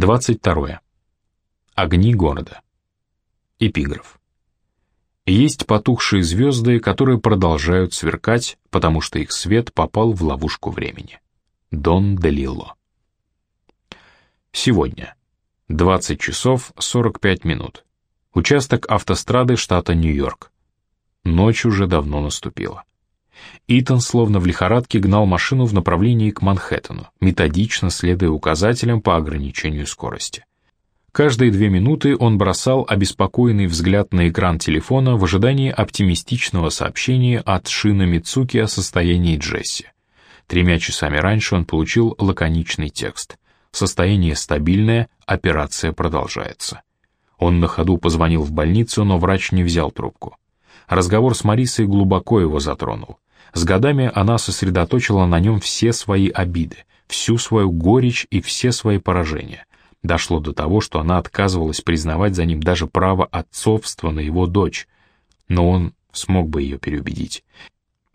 22. Огни города. Эпиграф. Есть потухшие звезды, которые продолжают сверкать, потому что их свет попал в ловушку времени. Дон Делило. Сегодня. 20 часов 45 минут. Участок автострады штата Нью-Йорк. Ночь уже давно наступила. Итан словно в лихорадке гнал машину в направлении к Манхэттену, методично следуя указателям по ограничению скорости. Каждые две минуты он бросал обеспокоенный взгляд на экран телефона в ожидании оптимистичного сообщения от Шина Мицуки о состоянии Джесси. Тремя часами раньше он получил лаконичный текст. Состояние стабильное, операция продолжается. Он на ходу позвонил в больницу, но врач не взял трубку. Разговор с Марисой глубоко его затронул. С годами она сосредоточила на нем все свои обиды, всю свою горечь и все свои поражения. Дошло до того, что она отказывалась признавать за ним даже право отцовства на его дочь. Но он смог бы ее переубедить.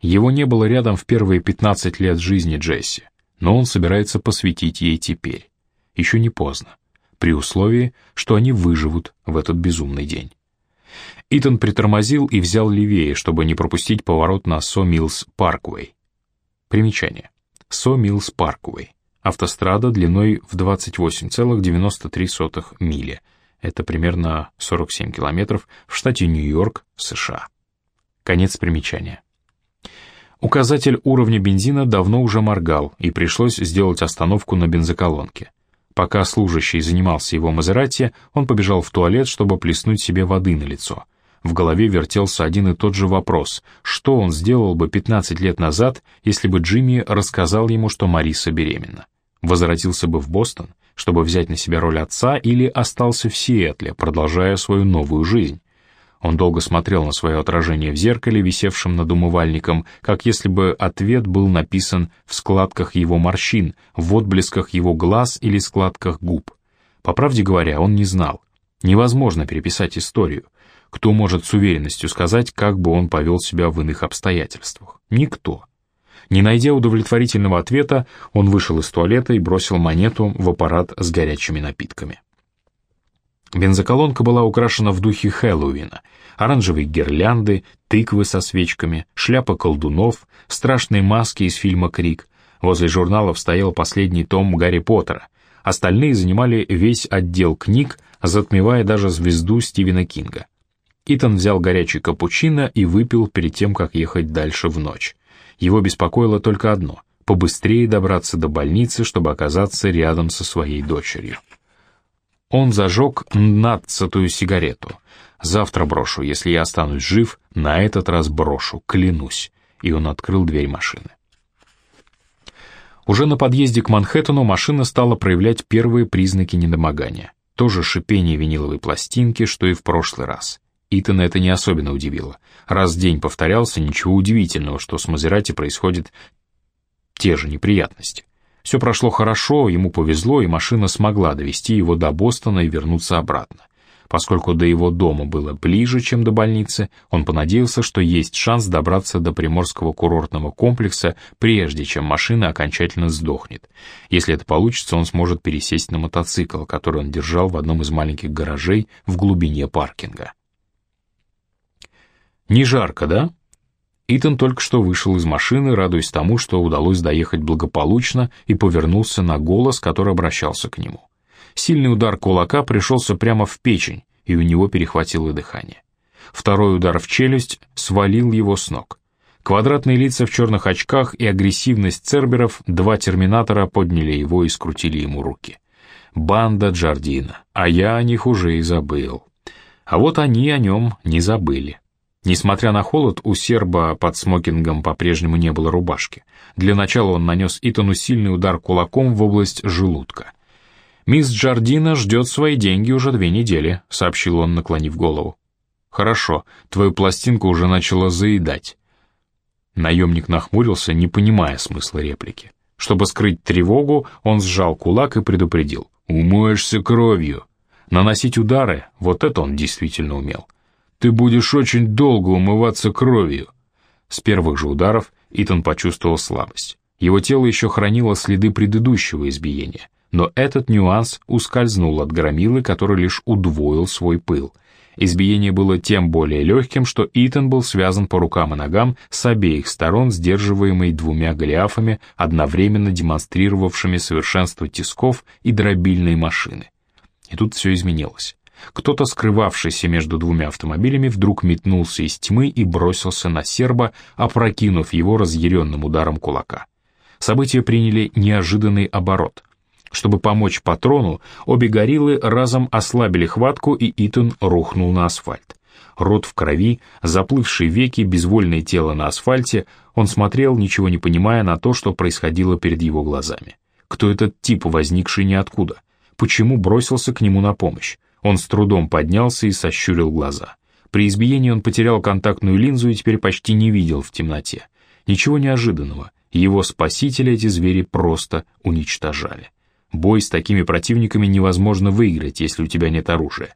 Его не было рядом в первые 15 лет жизни Джесси, но он собирается посвятить ей теперь. Еще не поздно, при условии, что они выживут в этот безумный день. Итан притормозил и взял левее, чтобы не пропустить поворот на Со Милс Парквей. Примечание. Со Милс Парквей. Автострада длиной в 28,93 мили. Это примерно 47 километров в штате Нью-Йорк, США. Конец примечания. Указатель уровня бензина давно уже моргал, и пришлось сделать остановку на бензоколонке. Пока служащий занимался его Мазерати, он побежал в туалет, чтобы плеснуть себе воды на лицо — в голове вертелся один и тот же вопрос. Что он сделал бы 15 лет назад, если бы Джимми рассказал ему, что Мариса беременна? Возвратился бы в Бостон, чтобы взять на себя роль отца, или остался в Сиэтле, продолжая свою новую жизнь? Он долго смотрел на свое отражение в зеркале, висевшем над умывальником, как если бы ответ был написан в складках его морщин, в отблесках его глаз или складках губ. По правде говоря, он не знал. Невозможно переписать историю. Кто может с уверенностью сказать, как бы он повел себя в иных обстоятельствах? Никто. Не найдя удовлетворительного ответа, он вышел из туалета и бросил монету в аппарат с горячими напитками. Бензоколонка была украшена в духе Хэллоуина. Оранжевые гирлянды, тыквы со свечками, шляпа колдунов, страшные маски из фильма «Крик». Возле журналов стоял последний том Гарри Поттера. Остальные занимали весь отдел книг, затмевая даже звезду Стивена Кинга. Итан взял горячий капучино и выпил перед тем, как ехать дальше в ночь. Его беспокоило только одно — побыстрее добраться до больницы, чтобы оказаться рядом со своей дочерью. Он зажег надцатую сигарету. «Завтра брошу, если я останусь жив, на этот раз брошу, клянусь». И он открыл дверь машины. Уже на подъезде к Манхэттену машина стала проявлять первые признаки недомогания. То же шипение виниловой пластинки, что и в прошлый раз. Итана это не особенно удивило. Раз день повторялся, ничего удивительного, что с Мазерати происходят те же неприятности. Все прошло хорошо, ему повезло, и машина смогла довести его до Бостона и вернуться обратно. Поскольку до его дома было ближе, чем до больницы, он понадеялся, что есть шанс добраться до приморского курортного комплекса, прежде чем машина окончательно сдохнет. Если это получится, он сможет пересесть на мотоцикл, который он держал в одном из маленьких гаражей в глубине паркинга. «Не жарко, да?» Итан только что вышел из машины, радуясь тому, что удалось доехать благополучно, и повернулся на голос, который обращался к нему. Сильный удар кулака пришелся прямо в печень, и у него перехватило дыхание. Второй удар в челюсть свалил его с ног. Квадратные лица в черных очках и агрессивность церберов, два терминатора подняли его и скрутили ему руки. Банда Джардина, а я о них уже и забыл. А вот они о нем не забыли. Несмотря на холод, у серба под смокингом по-прежнему не было рубашки. Для начала он нанес Итану сильный удар кулаком в область желудка. «Мисс Джардина ждет свои деньги уже две недели», — сообщил он, наклонив голову. «Хорошо, твою пластинку уже начала заедать». Наемник нахмурился, не понимая смысла реплики. Чтобы скрыть тревогу, он сжал кулак и предупредил. «Умоешься кровью». Наносить удары, вот это он действительно умел. Ты будешь очень долго умываться кровью». С первых же ударов Итан почувствовал слабость. Его тело еще хранило следы предыдущего избиения, Но этот нюанс ускользнул от громилы, который лишь удвоил свой пыл. Избиение было тем более легким, что Итан был связан по рукам и ногам с обеих сторон, сдерживаемый двумя голиафами, одновременно демонстрировавшими совершенство тисков и дробильной машины. И тут все изменилось. Кто-то, скрывавшийся между двумя автомобилями, вдруг метнулся из тьмы и бросился на серба, опрокинув его разъяренным ударом кулака. События приняли неожиданный оборот. Чтобы помочь патрону, обе гориллы разом ослабили хватку, и Итан рухнул на асфальт. Рот в крови, заплывшие веки, безвольное тело на асфальте, он смотрел, ничего не понимая, на то, что происходило перед его глазами. Кто этот тип, возникший ниоткуда? Почему бросился к нему на помощь? Он с трудом поднялся и сощурил глаза. При избиении он потерял контактную линзу и теперь почти не видел в темноте. Ничего неожиданного. Его спасители эти звери просто уничтожали. Бой с такими противниками невозможно выиграть, если у тебя нет оружия.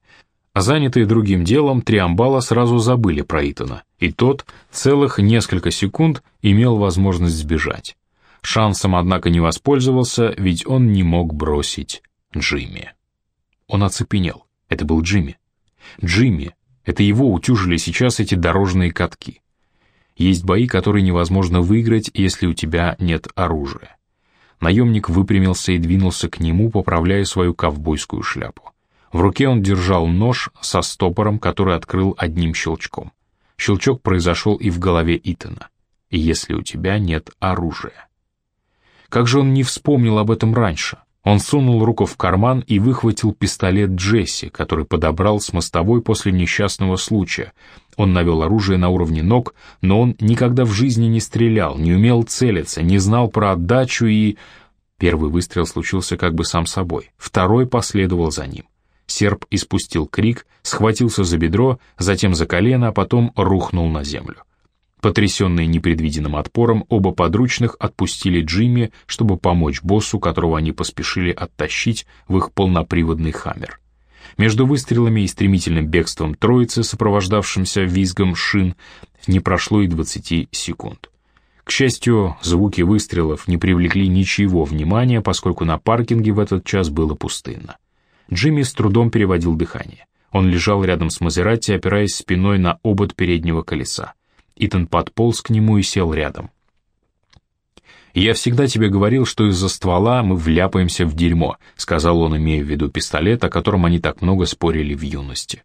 А занятые другим делом, три амбала сразу забыли про Итана, и тот целых несколько секунд имел возможность сбежать. Шансом, однако, не воспользовался, ведь он не мог бросить Джимми. Он оцепенел. Это был Джимми. Джимми. Это его утюжили сейчас эти дорожные катки. Есть бои, которые невозможно выиграть, если у тебя нет оружия. Наемник выпрямился и двинулся к нему, поправляя свою ковбойскую шляпу. В руке он держал нож со стопором, который открыл одним щелчком. Щелчок произошел и в голове Итана. «Если у тебя нет оружия». Как же он не вспомнил об этом раньше? Он сунул руку в карман и выхватил пистолет Джесси, который подобрал с мостовой после несчастного случая. Он навел оружие на уровне ног, но он никогда в жизни не стрелял, не умел целиться, не знал про отдачу и... Первый выстрел случился как бы сам собой, второй последовал за ним. Серп испустил крик, схватился за бедро, затем за колено, а потом рухнул на землю. Потрясенные непредвиденным отпором, оба подручных отпустили Джимми, чтобы помочь боссу, которого они поспешили оттащить в их полноприводный хаммер. Между выстрелами и стремительным бегством троицы, сопровождавшимся визгом шин, не прошло и 20 секунд. К счастью, звуки выстрелов не привлекли ничего внимания, поскольку на паркинге в этот час было пустынно. Джимми с трудом переводил дыхание. Он лежал рядом с Мазератти, опираясь спиной на обод переднего колеса. Итан подполз к нему и сел рядом. «Я всегда тебе говорил, что из-за ствола мы вляпаемся в дерьмо», сказал он, имея в виду пистолет, о котором они так много спорили в юности.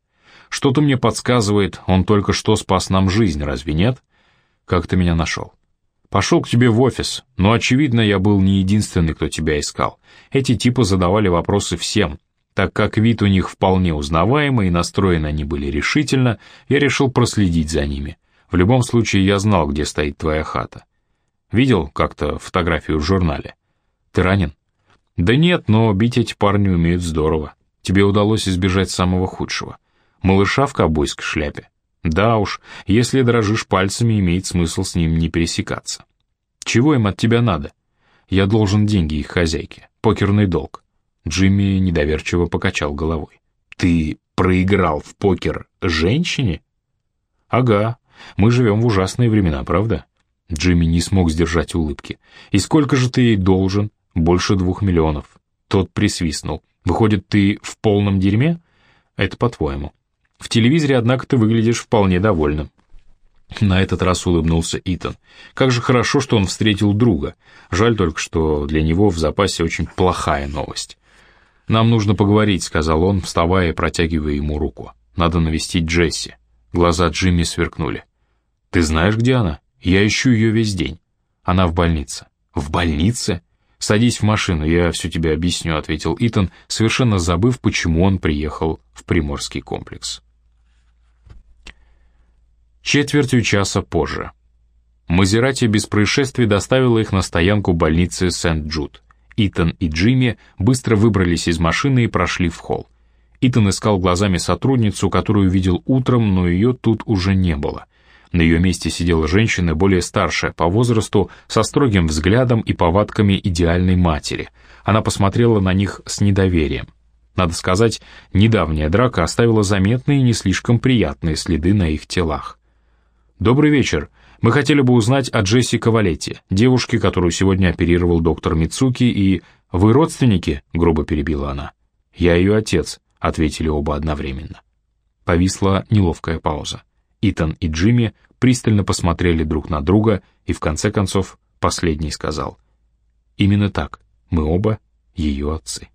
«Что-то мне подсказывает, он только что спас нам жизнь, разве нет? Как ты меня нашел?» «Пошел к тебе в офис, но, очевидно, я был не единственный, кто тебя искал. Эти типы задавали вопросы всем. Так как вид у них вполне узнаваемый и настроены они были решительно, я решил проследить за ними. В любом случае, я знал, где стоит твоя хата. Видел как-то фотографию в журнале? Ты ранен? Да нет, но бить эти парни умеют здорово. Тебе удалось избежать самого худшего. Малыша в ковбойской шляпе. Да уж, если дрожишь пальцами, имеет смысл с ним не пересекаться. Чего им от тебя надо? Я должен деньги их хозяйке. Покерный долг. Джимми недоверчиво покачал головой. Ты проиграл в покер женщине? Ага, мы живем в ужасные времена, правда?» Джимми не смог сдержать улыбки. «И сколько же ты ей должен?» «Больше двух миллионов». Тот присвистнул. «Выходит, ты в полном дерьме?» «Это по-твоему». «В телевизоре, однако, ты выглядишь вполне довольным». На этот раз улыбнулся Итан. Как же хорошо, что он встретил друга. Жаль только, что для него в запасе очень плохая новость. «Нам нужно поговорить», — сказал он, вставая и протягивая ему руку. «Надо навестить Джесси». Глаза Джимми сверкнули. «Ты знаешь, где она? Я ищу ее весь день. Она в больнице». «В больнице?» «Садись в машину, я все тебе объясню», — ответил Итан, совершенно забыв, почему он приехал в Приморский комплекс. Четвертью часа позже. Мазерати без происшествий доставила их на стоянку больницы Сент-Джуд. Итан и Джимми быстро выбрались из машины и прошли в холл. Итан искал глазами сотрудницу, которую видел утром, но ее тут уже не было. На ее месте сидела женщина, более старшая по возрасту, со строгим взглядом и повадками идеальной матери. Она посмотрела на них с недоверием. Надо сказать, недавняя драка оставила заметные и не слишком приятные следы на их телах. «Добрый вечер. Мы хотели бы узнать о Джесси Кавалетти, девушке, которую сегодня оперировал доктор Мицуки, и... «Вы родственники?» — грубо перебила она. «Я ее отец», — ответили оба одновременно. Повисла неловкая пауза. Итан и Джимми пристально посмотрели друг на друга, и в конце концов последний сказал. «Именно так, мы оба ее отцы».